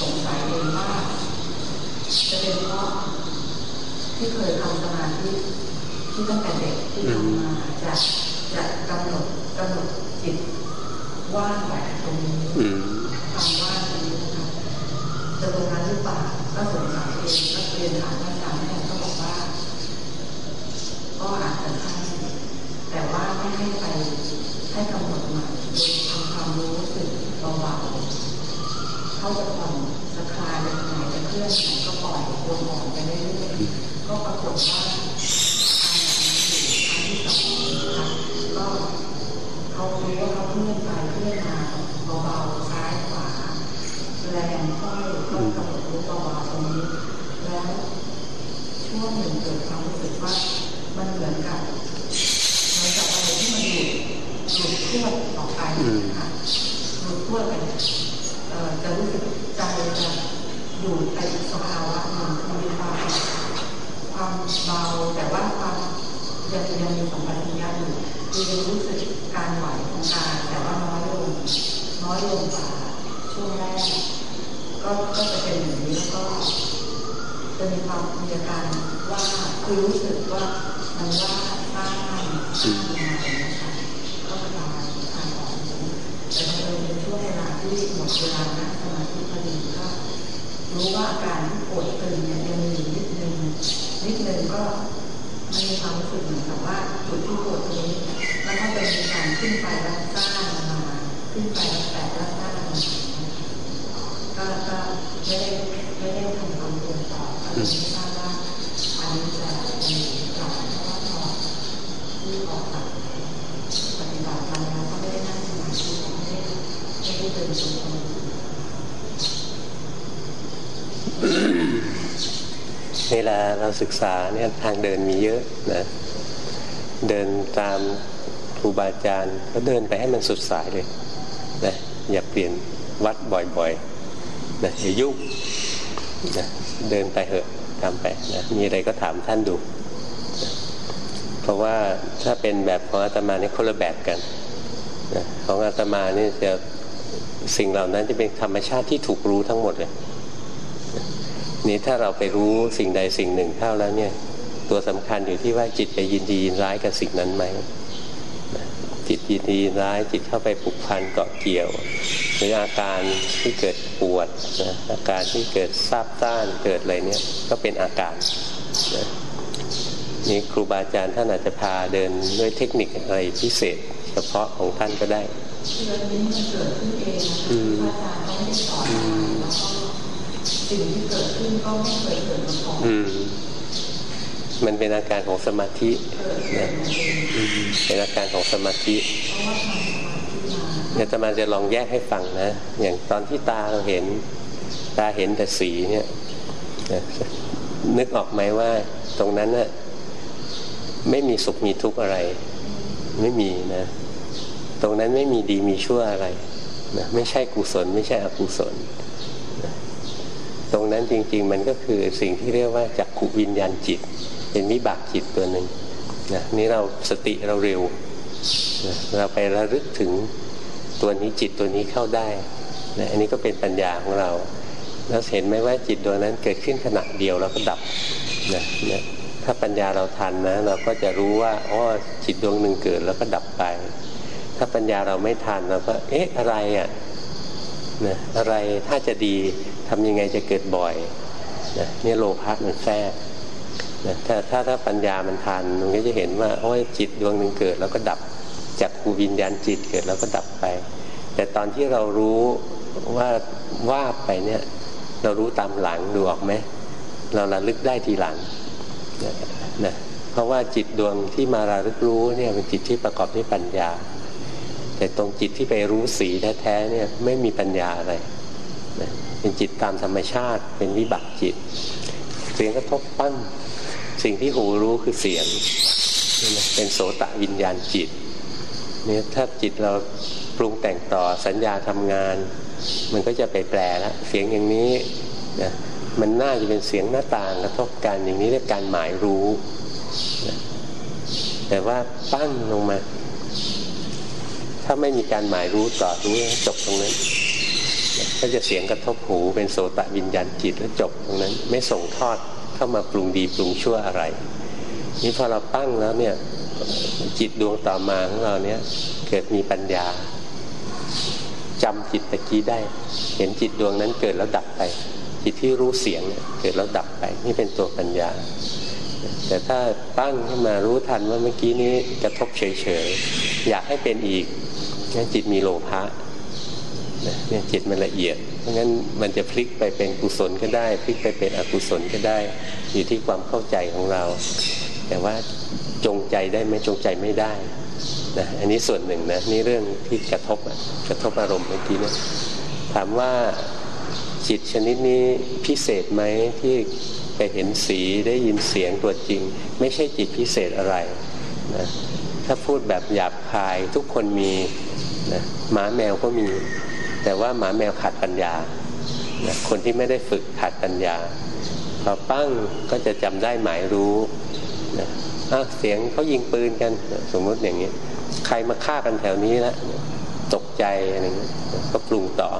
สงสัยเองว่าจะเป็นเพราะที่เคยทำสมาธิที่ตั้งแต่เด็กที่ทำมาจะจะกำหนดกำหนดจิตว่างแบบตรงนี้ความว่างตรงนี้นะคะจะตรงนั้นหรือเปล่าก็สงสัยเองก็เรียนถามอาจารย์ house upon รู้ว่าอาการที่ปวดตึงเนี่ยยังมีนิดนึงนิดนึงก็มีความรู้สึกเหมือนกับว่าจุดที่ปวดนี้แล้วก็เป็นการขึ้นไปรับสร้างมาขึ้นไปรับแปะรับสร้างมาก็ก็ไม่ได้ไม่ได้ทำความเปลี่ยนต่อก็ไม่ทรา เวลาเราศึกษาเนี่ยทางเดินมีเยอะนะ เดินตามครูบาอาจารย์ก็เดินไปให้มันสุดสายเลยนะอย่าเปลี่ยนวัดบ่อยๆนะอย่ายุ่งนะเดินไปเหอะทำไปนะมีอะไรก็ถามท่านดูนะเพราะว่าถ้าเป็นแบบของอาตมาเนี่ยคนละแบบกันนะของอาตมาเนี่ยจะสิ่งเหล่านั้นจะเป็นธรรมชาติที่ถูกรู้ทั้งหมดเลย ถ้าเราไปรู้สิ่งใดสิ่งหนึ่งเข้าแล้วเนี่ย ตัวสำคัญอยู่ที่ว่าจิตไปยินดียินร้ายกับสิ่งนั้นไหมจิตยินดียินร้ายจิตเข้าไปผูกพันเกาะเกี่ยว หรืออาการที่เกิดปวดนะอาการที่เกิดซาบซ่านเกิดอะไรเนี่ยก็เป็นอาการนะนี่ครูบาอาจารย์ท่านอาจจะพาเดินด้วยเทคนิคอะไรพิเศษ เฉพาะของท่านก็ได้เรื่องนี้มั สอนแล้วก็สิ่งที่เกิดขึ้นก็ไม่เคยเกิดมาก่อนมันเป็นอาการของสมาธินะเป็นอาการของสมาธิเนี่ยจะมาจะลองแยกให้ฟังนะ อย่างตอนที่ตาเราเห็น ตาเห็นแต่สีเนี่ยนึกออกไหมว่าตรงนั้นน่ะไม่มีสุขมีทุกข์อะไร ไม่มีนะ ตรงนั้นไม่มีดีมีชั่วอะไรนะไม่ใช่กุศล ไม่ใช่อกุศลนะ ตรงนั้นจริง ๆ มันก็คือสิ่งที่เรียกว่าจักขุวิญญาณจิต เป็นวิบากจิตตัวหนึ่งนะนี่เราสติเราเร็วนะเราไประลึกถึงตัวนี้จิตตัวนี้เข้าได้นะอันนี้ก็เป็นปัญญาของเราแล้วเห็นไหมว่าจิตดวงนั้นเกิดขึ้นขณะเดียวแล้วก็ดับนะนี่ยถ้าปัญญาเราทันนะ เราก็จะรู้ว่าอ๋อจิตดวงหนึ่งเกิดแล้วก็ดับไป ถ้าปัญญาเราไม่ทันเราก็เอ๊ะอะไรอะนะอะไรถ้าจะดี ทำยังไงจะเกิดบ่อยนะนี่โลภะมันแทรกนะถ้าถ้าถ้าปัญญามันทันมันก็จะเห็นว่าโอ้ยจิตดวงหนึ่งเกิด แล้วก็ดับจากภูวิญญาณจิตเกิดแล้วก็ดับไป แต่ตอนที่เรารู้ว่าว่าไปเนี่ยเรารู้ตามหลังดูออกไหมเราระลึกได้ทีหลังนะเพราะว่าจิตดวงที่มาระลึกรู้เนี่ยเป็นจิตที่ประกอบด้วยปัญญา แต่ตรงจิตที่ไปรู้สีแท้ๆเนี่ยไม่มีปัญญาอะไรนะ เป็นจิตตามธรรมชาติ เป็นวิบัติจิต เสียงกระทบปั้งสิ่งที่หูรู้คือเสียง เป็นโสตะวิญญาณจิตเนี่ยถ้าจิตเราปรุงแต่งต่อสัญญาทำงาน มันก็จะไปแปลแล้วเสียงอย่างนี้นะมันน่าจะเป็นเสียงหน้าต่างกระทบกันอย่างนี้เรียกการหมายรู้แต่ว่าปั้งลงมา ถ้าไม่มีการหมายรู้ต่อรู้จบตรงนั้น ก็จะเสียงกระทบหูเป็นโสตวิญญาณจิตแล้วจบตรงนั้นไม่ส่งทอดเข้ามาปรุงดีปรุงชั่วอะไร นี่พอเราปั้งแล้วเนี่ยจิตดวงต่อมาของเราเนี่ยเกิดมีปัญญาจำจิตตะกี้ได้ เห็นจิตดวงนั้นเกิดแล้วดับไป จิตที่รู้เสียงเนี่ยเกิดแล้วดับไป นี่เป็นตัวปัญญา แต่ถ้าตั้งขึ้นมารู้ทันว่าเมื่อกี้นี้กระทบเฉยๆอยากให้เป็นอีกงั้นจิตมีโลภะ เนี่ยจิตมันละเอียด เพราะงั้นมันจะพลิกไปเป็นกุศลก็ได้ พลิกไปเป็นอกุศลก็ได้ อยู่ที่ความเข้าใจของเรา แต่ว่าจงใจได้ไหมจงใจไม่ได้นะอันนี้ส่วนหนึ่งนะนี่เรื่องที่กระทบกระทบอารมณ์เมื่อกี้นะถามว่าจิตชนิดนี้พิเศษไหมที่ไปเห็นสีได้ยินเสียงตัวจริง ไม่ใช่จิตพิเศษอะไรนะถ้าพูดแบบหยาบคายทุกคนมีนะหมาแมวก็มี แต่ว่าหมาแมวขาดปัญญา คนที่ไม่ได้ฝึกขาดปัญญาพอปั้งก็จะจำได้หมายรู้นะเสียงเขายิงปืนกันสมมติอย่างนี้ ใครมาฆ่ากันแถวนี้แล้วตกใจอะไรเงี้ยก็ปรุงต่อ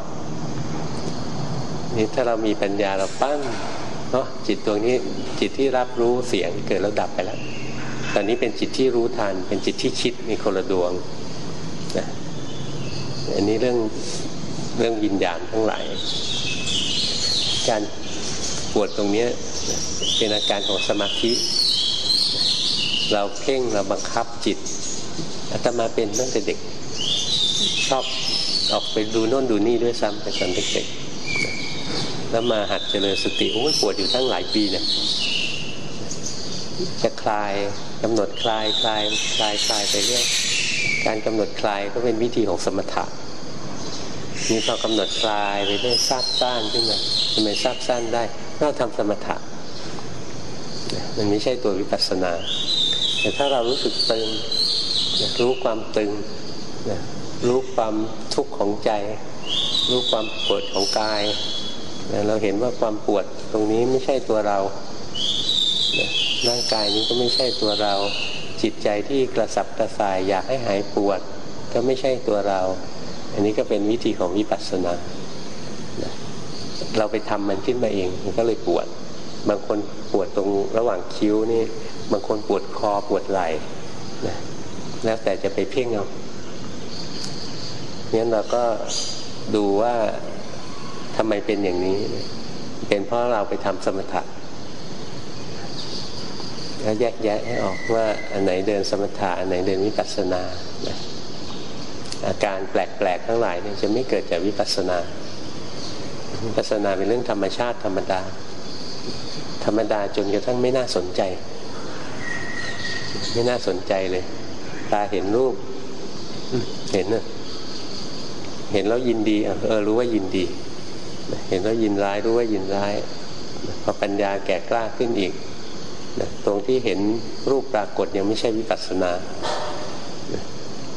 นี่ถ้าเรามีปัญญาเราปั้งเนาะจิตดวงนี้จิตที่รับรู้เสียงเกิดแล้วดับไปแล้ว ตอนนี้เป็นจิตที่รู้ทัน เป็นจิตที่คิดมีคนละดวงนะอันนี้เรื่อง เรื่องวิญญาณทั้งหลาย การปวดตรงนี้เป็นอาการของสมาธิ เราเพ่งเราบังคับจิตอาตมาเป็นตั้งแต่เด็ก ชอบออกไปดูโน่นดูนี่ด้วยซ้ำแต่ตอนเด็กๆแล้วมาหัดเจริญสติโอ้ยปวดอยู่ทั้งหลายปีเนี่ยจะคลายกำหนดคลายคลายคลายคลายไปเรื่อยการกำหนดคลายก็เป็นวิธีของสมถะ มีพอกำหนดคลายไปเรื่อยซาบซ่านขึ้นมาทำไมซาบซ่านได้เราทำสมถะมันไม่ใช่ตัววิปัสสนา แต่ถ้าเรารู้สึกตึงรู้ความตึงรู้ความทุกข์ของใจ รู้ความปวดของกายเราเห็นว่าความปวดตรงนี้ไม่ใช่ตัวเราร่างกายนี้ก็ไม่ใช่ตัวเรา จิตใจที่กระสับกระส่ายอยากให้หายปวด ก็ไม่ใช่ตัวเรา อันนี้ก็เป็นวิธีของวิปัสสนา เราไปทำมันขึ้นมาเอง มันก็เลยปวด บางคนปวดตรงระหว่างคิ้วนี่ บางคนปวดคอปวดไหล่นะแล้วแต่จะไปเพ่งเอางั้นเราก็ดูว่าทำไมเป็นอย่างนี้ เป็นเพราะเราไปทำสมถะแล้วแยกแยะให้ออกว่าอันไหนเดินสมถะอันไหนเดินวิปัสสนา อาการแปลกๆทั้งหลายเนี่ยจะไม่เกิดจากวิปัสสนาวิปัสสนาเป็นเรื่องธรรมชาติธรรมดา ธรรมดาจนกระทั่งไม่น่าสนใจ ไม่น่าสนใจเลย ตาเห็นรูปเห็นเนอะเห็นแล้วยินดีเออรู้ว่ายินดี เห็นแล้วยินร้ายรู้ว่ายินร้ายพอปัญญาแก่กล้าขึ้นอีกตรงที่เห็นรูปปรากฏยังไม่ใช่วิปัสสนา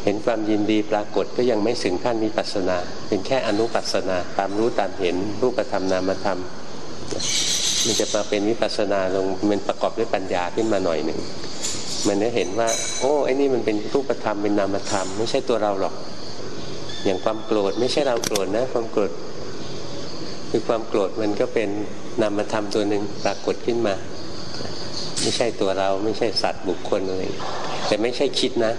เห็นความยินดีปรากฏก็ยังไม่ถึงขั้นวิปัสสนา เป็นแค่อนุปัสสนา ตามรู้ตามเห็นรูปธรรมนามธรรม มันจะมาเป็นวิปัสสนาลงมันประกอบด้วยปัญญาขึ้นมาหน่อยหนึ่งมันจะเห็นว่า โอ้ไอ้นี่มันเป็นรูปธรรมเป็นนามธรรม ไม่ใช่ตัวเราหรอก อย่างความโกรธไม่ใช่เราโกรธนะ ความโกรธคือความโกรธมันก็เป็นนามธรรมตัวหนึ่งปรากฏขึ้นมา ไม่ใช่ตัวเราไม่ใช่สัตว์บุคคลอะไรแต่ไม่ใช่คิดนะ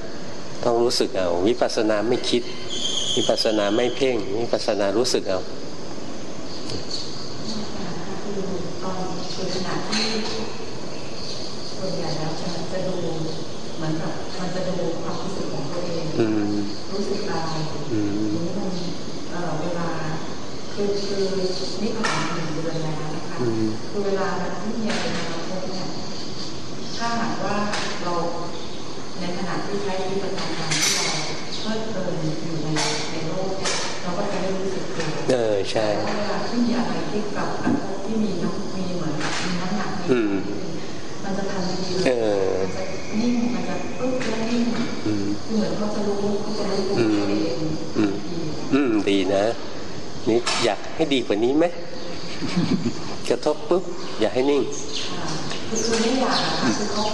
ต้องรู้สึกเอาวิปัสสนาไม่คิด วิปัสสนาไม่เพ่งวิปัสสนารู้สึกเอาตอนคือขณะที่ส่วนใหญ่แล้วจะจะดูเหมือนกับมันจะดูความรู้สึกของตัวเองรู้สึกอะไรนี้มันเวลาคือคือนี่ผ่านหนึ่งเดือนแล้วนะคะคือเวลาที่มีอะไรมาพบเนี่ยถ้าหากว่าเราในขณะที่ใช้ชีวิตประจำวันที่เราเพลิดเพลินอยู่ในในโลกเราก็จะได้รู้สึกตัวเออ ใช่เวลาที่มีอะไรที่กลับกระทบที่มีน้ำมีเหมือนมีน้ำหนักมันจะทันทีเลยมันจะนิ่งมันจะปึ๊บแล้วนิ่งเหมือนเขาจะรู้เขาจะรู้ตัวเองอืมดีนะนี่อยากให้ดีกว่านี้ไหมกระทบปุ๊บอย่าให้นิ่งคือไม่อยากคือเขา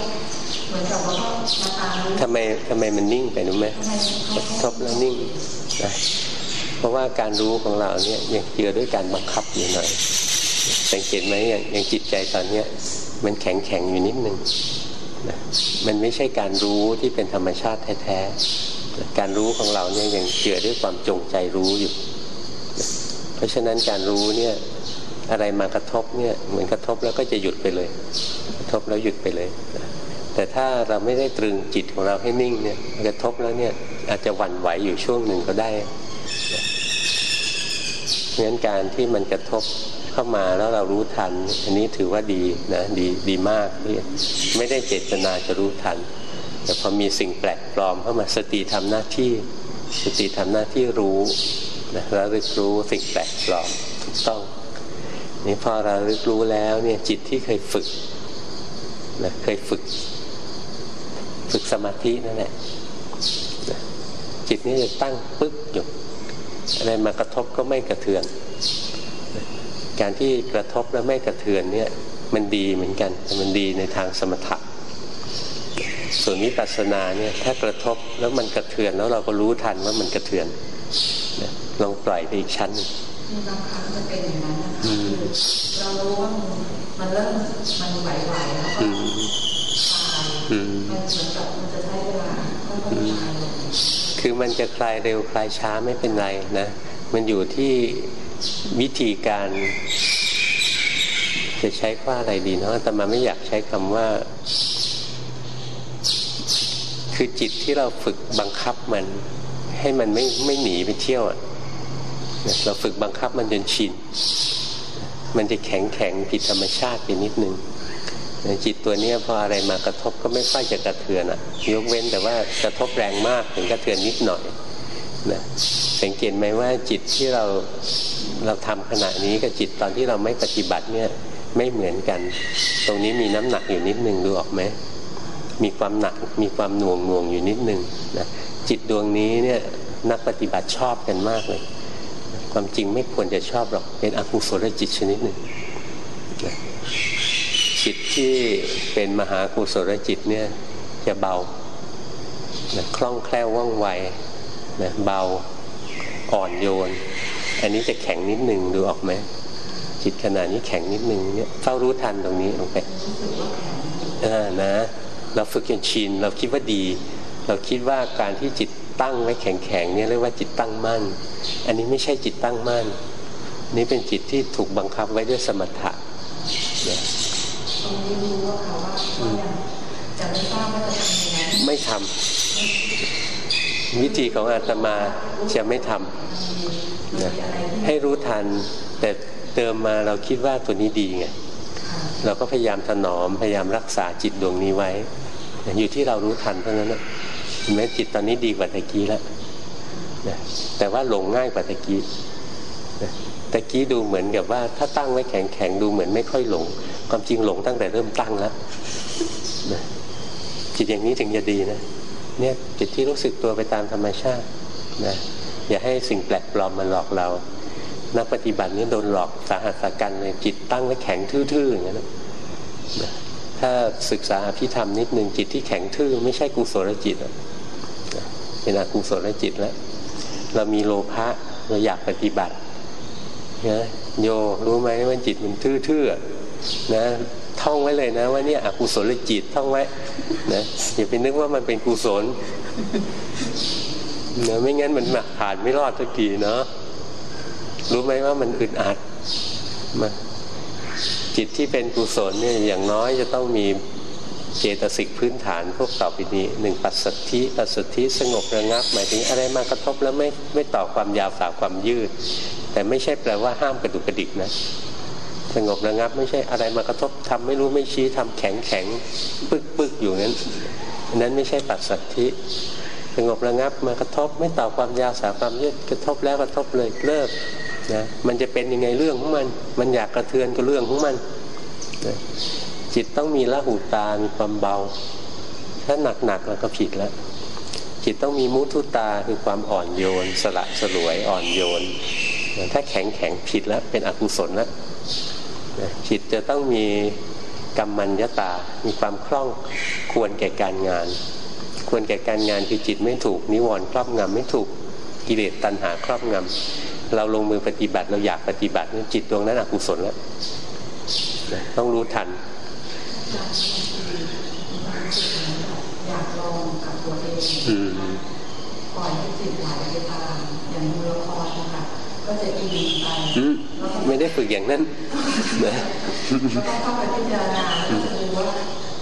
เหมือนกับว่ามาตามทำไมทำไมมันนิ่งไปรู้ไหมกระทบแล้วนิ่งนะ เพราะว่าการรู้ของเราเนี่ยยังเจือด้วยการบังคับอยู่หน่อย สังเกตไหมอย่างจิตใจตอนเนี้ยมันแข็งแข็งอยู่นิดนึงนะมันไม่ใช่การรู้ที่เป็นธรรมชาติแท้ๆการรู้ของเราเนี่ยยังเจือด้วยความจงใจรู้อยู่ เพราะฉะนั้นการรู้เนี่ยอะไรมากระทบเนี่ยเหมือนกระทบแล้วก็จะหยุดไปเลย กระทบแล้วหยุดไปเลย แต่ถ้าเราไม่ได้ตรึงจิตของเราให้นิ่งเนี่ยกระทบแล้วเนี่ยอาจจะหวั่นไหวอยู่ช่วงหนึ่งก็ได้ เพราะฉะนั้นการที่มันกระทบเข้ามาแล้วเรารู้ทัน อันนี้ถือว่าดีนะดีดีมากที่ไม่ได้เจตนาจะรู้ทัน แต่พอมีสิ่งแปลกปลอมเข้ามาสติทำหน้าที่สติทำหน้าที่รู้นะแล้วรู้สิ่งแปลกปลอมถูกต้องนี่พอเราลึกรู้แล้วเนี่ยจิตที่เคยฝึกนะเคยฝึก ฝึกสมาธินั่นแหละจิตนี้จะตั้งปึ๊บอยู่ อะไรมากระทบก็ไม่กระเทือน การที่กระทบแล้วไม่กระเทือนเนี่ยมันดีเหมือนกันแต่มันดีในทางสมถะส่วนวิปัสสนาเนี่ยถ้ากระทบแล้วมันกระเทือนแล้วเราก็รู้ทันว่ามันกระเทือนลองปล่อยไปอีกชั้นบางครั้งจะเป็นอย่างนั้นนะคะเรารู้ว่ามันเริ่มมันไหวๆแล้วก็ตายมันเหมือนกับมันจะใช้เวลาค่อยๆคลายลง คือมันจะคลายเร็วคลายช้าไม่เป็นไรนะ มันอยู่ที่วิธีการ จะใช้ว่าอะไรดีเนาะแต่มาไม่อยากใช้คำว่า คือจิตที่เราฝึกบังคับมัน ให้มันไม่ไม่หนีไปเที่ยวอะเราฝึกบังคับมันจนชิน มันจะแข็งแข็งผิดธรรมชาติไปนิดนึง จิตตัวนี้พออะไรมากระทบก็ไม่ค่อยจะกระเทือนอะยกเว้นแต่ว่ากระทบแรงมากถึงกระเทือนนิดหน่อยนะสังเกตไหมว่าจิตที่เราเราทำขณะนี้กับจิตตอนที่เราไม่ปฏิบัติเนี่ยไม่เหมือนกัน ตรงนี้มีน้ำหนักอยู่นิดนึงดูออกไหมมีความหนักมีความหน่วงหน่วงอยู่นิดนึงนะจิตดวงนี้เนี่ยนักปฏิบัติชอบกันมากเลย ความจริงไม่ควรจะชอบหรอกเป็นอกุศลจิตชนิดหนึ่ง จิตที่เป็นมหากุศลจิตเนี่ยจะเบาคล่องแคล่วว่องไวนะเบาอ่อนโยน อันนี้จะแข็งนิดหนึ่งดูออกไหมจิตขณะนี้แข็งนิดนึงเนี่ยเฝ้ารู้ทันตรงนี้ลงไปอ่านะ เราฝึกจนชินเราคิดว่าดี เราคิดว่าการที่จิตตั้งไว้แข็งๆเนี่ยเรียกว่าจิตตั้งมั่น อันนี้ไม่ใช่จิตตั้งมั่น นี่เป็นจิตที่ถูกบังคับไว้ด้วยสมถะ ตรงนี้รู้ว่าเขาว่าจะไม่ทราบว่าจะทำยังไงไม่ทำวิธีของอาตมาจะไม่ทำนะให้รู้ทัน แต่เติมมาเราคิดว่าตัวนี้ดีไงเราก็พยายามถนอมพยายามรักษาจิตดวงนี้ไว้ อยู่ที่เรารู้ทันเท่านั้นนะแม้จิตตอนนี้ดีกว่าตะกี้แล้วนะแต่ว่าหลงง่ายกว่าตะกี้นะ ตะกี้ดูเหมือนกับว่า ถ้าตั้งไว้แข็งแข็งดูเหมือนไม่ค่อยหลง ความจริงหลงตั้งแต่เริ่มตั้งแล้วจิตอย่างนี้ถึงจะดีนะ เนี่ยจิตที่รู้สึกตัวไปตามธรรมชาตินะอย่าให้สิ่งแปลกปลอมมาหลอกเรา นักปฏิบัตินี้โดนหลอกสาหัสสากันเลยจิตตั้งไว้แข็งทื่อๆอย่างนั้นะถ้าศึกษาอภิธรรมนิดนึงจิตที่แข็งทื่อไม่ใช่กุศลจิตเป็นอกุศลจิตแล้วเรามีโลภะเราอยากปฏิบัติ นะโยรู้ไหมว่าจิตมันทื่อๆนะท่องไว้เลยนะ ว่าเนี่ยอกุศลจิตท่องไว้นะอย่าไปนึกว่ามันเป็นกุศลเนะไม่งั้นมันผ่านไม่รอดสักทีเนาะรู้ไหมว่ามันอึดอัดมาจิตที่เป็นกุศลเนี่ยอย่างน้อยจะต้องมีเจตสิกพื้นฐานพวกต่อไปนี้หนึ่งปัสสัทธิปัสสัทธิสงบระงับ หมายถึงอะไรมากระทบแล้วไม่ไม่ต่อความยาวสาวความยืด แต่ไม่ใช่แปลว่าห้ามกระดุกกระดิกนะสงบระงับ ไม่ใช่อะไรมากระทบทำไม่รู้ไม่ชี้ทำแข็งแข็งปึกปึกอยู่นั้นนั้นไม่ใช่ปัสสัทธิสงบระงับมากระทบไม่ต่อความยาวสาวความยืดกระทบแล้วกระทบเลยเลิกนะมันจะเป็นยังไงเรื่องของมัน มันอยากกระเทือนก็เรื่องของมันนะจิตต้องมีละหูตา มีความเบา ถ้าหนักๆแล้วก็ผิดแล้ว จิตต้องมีมุทุตาคือความอ่อนโยน สละสลวยอ่อนโยน ถ้าแข็งแข็งผิดแล้วเป็นอกุศลแล้วจิตจะต้องมีกรรมัญญาตา มีความคล่องควรแก่การงาน ควรแก่การงานคือจิตไม่ถูก นิวรณ์ครอบงำไม่ถูกกิเลสตัณหาครอบงำเราลงมือปฏิบัติเราอยากปฏิบัติจิตดวงนั้นอกุศลแล้วต้องรู้ทันอยากลองกับตัวเองปล่อยให้จิตไหลไปตามอย่างดูละครนะคะ ก็จะอินไปไม่ได้ฝึกอย่างนั้นนะก็ต้องเข้าไปพิจารณาแล้วจะดูว่า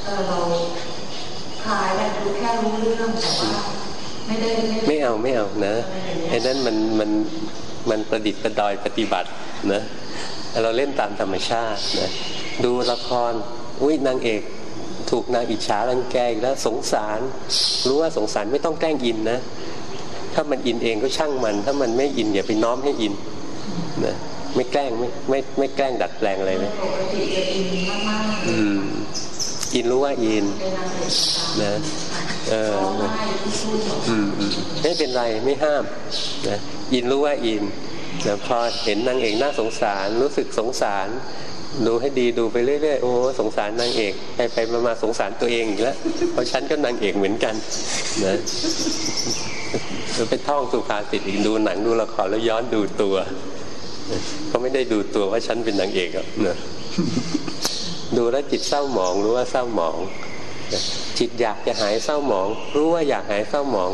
เออเราคลายแบบรู้แค่รู้เรื่องแต่ว่าไม่ได้ไม่เอาไม่เอานะไอ้นั้นมันมันมันประดิษฐ์ประดอยปฏิบัตินะเราเล่นตามธรรมชาตินะดูละครอุ้ยนางเอกถูกนางอิจฉารังแกแล้วสงสาร รู้ว่าสงสารไม่ต้องแกล้งอินนะ ถ้ามันอินเองก็ช่างมัน ถ้ามันไม่อินอย่าไปน้อมให้อินนะไม่แกล้งไม่ไม่ไม่แกล้งดัดแปลงอะไรเลยอืมอินรู้ว่าอินนะเอออืมอืมไม่เป็นไรไม่ห้ามนะอินรู้ว่าอินแต่พอเห็นนางเอกน่าสงสาร รู้สึกสงสาร ดูให้ดีดูไปเรื่อยๆโอ้สงสารนางเอกไปไปมามาสงสารตัวเองอีกแล้วเพราะฉันก็นางเอกเหมือนกันนะ เราไปท่องสุภาษิตอีกดูหนังดูละครแล้วย้อนดูตัวก็ไม่ได้ดูตัวว่าฉันเป็นนางเอกอะนะดูแล้วจิตเศร้าหมองรู้ว่าเศร้าหมอง จิตอยากจะหายเศร้าหมอง รู้ว่าอยากหายเศร้าหมอง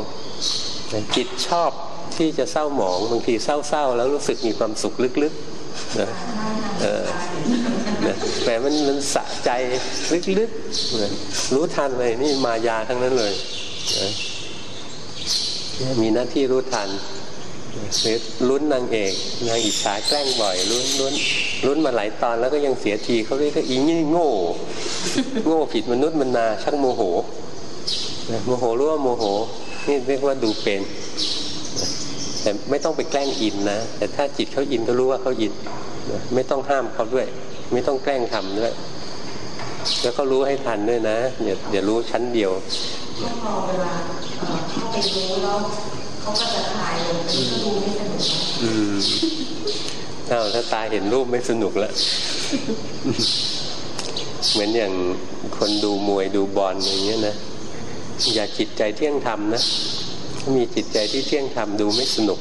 จิตชอบที่จะเศร้าหมองบางทีเศร้าๆแล้วรู้สึกมีความสุขลึกๆนะเออแต่มันมันสะใจลึกๆรู้ทันเลยนี่มายาทั้งนั้นเลย มีหน้าที่รู้ทันหรือลุ้นนางเอกนางอิจฉาแกล้งบ่อยลุ้นลุ้นลุ้นมาหลายตอนแล้วก็ยังเสียทีเขาเรียกว่าอีนี่โง่ โง่ผิดมนุษย์มันนาช่างโมโหโมโหรู้ว่าโมโห นี่เรียกว่าดูเป็น แต่ไม่ต้องไปแกล้งอินนะ แต่ถ้าจิตเขาอินก็รู้ว่าเขาอิน ไม่ต้องห้ามเขาด้วย ไม่ต้องแกล้งทำด้วยแล้วก็รู้ให้ทันด้วยนะอย่าอย่ารู้ชั้นเดียว พอเวลาเขาไปรู้แล้วเขาก็จะถ่ายลงไปดูไม่สนุกอืมอ้าถ้าตาเห็นรูปไม่สนุกแล้วเหมือนอย่างคนดูมวยดูบอลอย่างเงี้ยนะอย่าจิตใจเที่ยงธรรมนะถ้ามีจิตใจที่เที่ยงธรรมดูไม่สนุก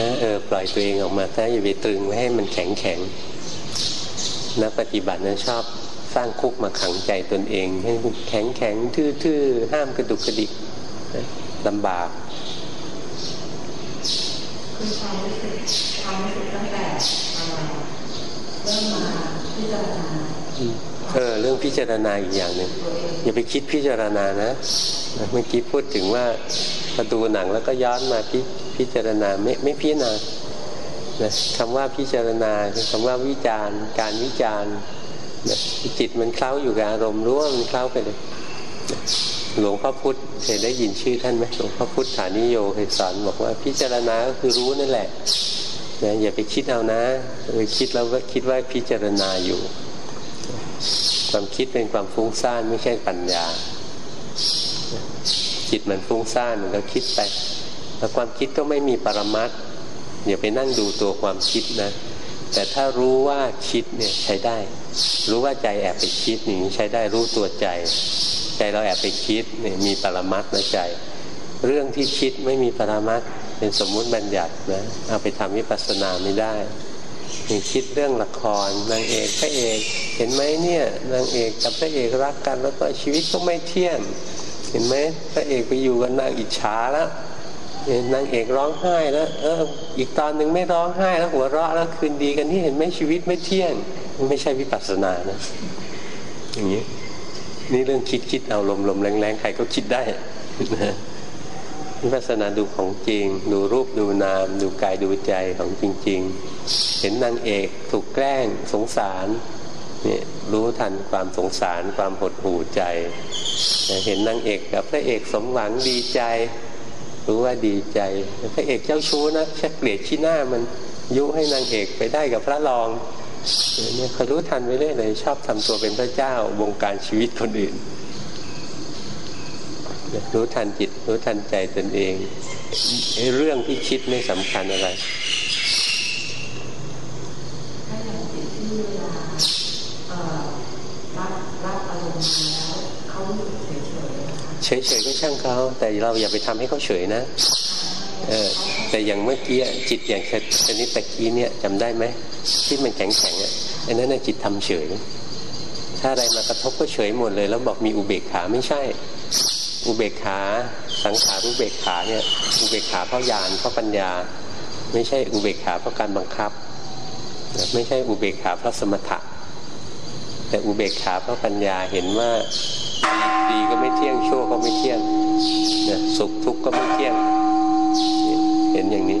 นะเออปล่อยตัวเองออกมาถ้าอย่าไปตรึงไว้ให้มันแข็งแข็งนักปฏิบัตินะชอบสร้างคุกมาขังใจตนเอง ให้แข็งแข็งทื่อๆ ห้ามกระดุกกระดิกลำบากคือความรู้สึกความรู้สึกตั้งแต่เริ่มมาพิจารณาเออเรื่องพิจารณาอีกอย่างหนึ่งอย่าไปคิดพิจารณานะ เมื่อกี้พูดถึงว่าประตูหนังแล้วก็ย้อนมาพิ พิจารณาไม่ไม่พิจารณานะคำว่าพิจารณาคือคำว่าวิจารณ์การวิจารณ์จิตมันเคล้าอยู่กับอารมณ์รู้ว่ามันเคล้าไปเลยหลวงพ่อพุธเคยได้ยินชื่อท่านไหมหลวงพ่อพุทธานิโยเคยสอนบอกว่าพิจารณาก็คือรู้นั่นแหละนะอย่าไปคิดเอานะไปคิดแล้วก็คิดว่าพิจารณาอยู่ ความคิดเป็นความฟุ้งซ่านไม่ใช่ปัญญา จิตมันฟุ้งซ่านมันก็คิดไป แล้วความคิดก็ไม่มีปรมัตอย่าไปนั่งดูตัวความคิดนะ แต่ถ้ารู้ว่าคิดเนี่ยใช้ได้ รู้ว่าใจแอบไปคิดอย่างนี้ใช้ได้รู้ตัวใจ ใจเราแอบไปคิดเนี่ยมีปรมัตนะใจ เรื่องที่คิดไม่มีปรมัตเป็นสมมุติบัญญัตินะเอาไปทำวิปัสสนาไม่ได้อย่างคิดเรื่องละครนางเอกพระเอกเห็นไหมเนี่ยนางเอกกับพระเอกรักกันแล้วก็ชีวิตก็ไม่เที่ยง เห็นไหมพระเอกไปอยู่กับนางอิจฉาแล้ว นางเอกร้องไห้แล้วเอออีกตอนหนึ่งไม่ร้องไห้แล้วหัวเราะแล้วคืนดีกันที่เห็นไหมชีวิตไม่เที่ยงไม่ใช่วิปัสสนานะอย่างนี้นี่เรื่องคิดคิดเอาลมลมแรงๆใครก็คิดได้นะวิปัสสนาดูของจริง ดูรูปดูนาม ดูกายดูใจของจริง ๆ เห็นนางเอกถูกแกล้งสงสารนี่รู้ทันความสงสารความหดหู่ใจ เห็นนางเอกกับพระเอกสมหวังดีใจ รู้ว่าดีใจพระเอกเจ้าชู้นะแค่เกลียดชี้หน้ามันยุให้นางเอกไปได้กับพระรองเนี่ยคอยรู้ทันไปเรื่อยเลย ชอบทำตัวเป็นพระเจ้าวงการชีวิตคนอื่นรู้ทันจิต รู้ทันใจตนเองเรื่องที่คิดไม่สำคัญอะไรเขา เฉยๆก็ช่างเขาแต่เราอย่าไปทำให้เขาเฉยนะเออแต่อย่างเมื่อกี้จิตอย่างชนิดตะกี้เนี่ยจำได้ไหมที่มันแข็งแข็งอะอันนั้นจิตทำเฉย ถ้าอะไรมากระทบก็เฉยหมดเลย แล้วบอกมีอุเบกขาไม่ใช่ อุเบกขา สังขารุเบกขาเนี่ยอุเบกขาเพราะญาณเพราะปัญญา ไม่ใช่อุเบกขาเพราะการบังคับ ไม่ใช่อุเบกขาเพราะสมถะ แต่อุเบกขาเพราะปัญญาเห็นว่าดีก็ไม่เที่ยงชั่วก็ไม่เที่ยงสุขทุกข์ก็ไม่เที่ยง เห็นอย่างนี้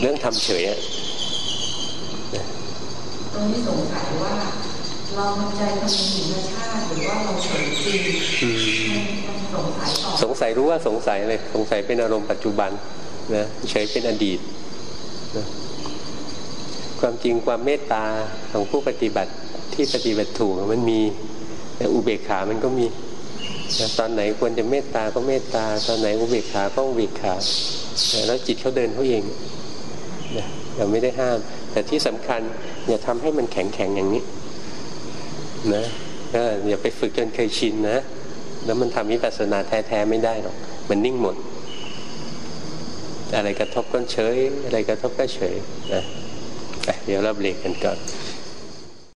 เรื่องทำเฉยอะตรงนี้สงสัยว่าเรามันใจมันมีธรรมชาติหรือว่าเราเฉยจริงสงสัยต่อสงสัยรู้ว่าสงสัยเลยสงสัยเป็นอารมณ์ปัจจุบันนะเฉยเป็นอดีตนะความจริงความเมตตาของผู้ปฏิบัติที่ปฏิบัติถูกมันมีแต่อุเบกขามันก็มีตอนไหนควรจะเมตตาก็เมตตา ตอนไหนอุเบกขาก็อุเบกขา แล้วจิตเขาเดินเขาเอง เราไม่ได้ห้าม แต่ที่สำคัญอย่าทำให้มันแข็งแข็งอย่างนี้นะอย่าไปฝึกจนเคยชินนะ แล้วมันทำวิปัสสนาแท้ๆไม่ได้หรอก มันนิ่งหมด อะไรกระทบก็เฉย อะไรกระทบก็เฉยนะเดี๋ยวเราเบรกกันก่อน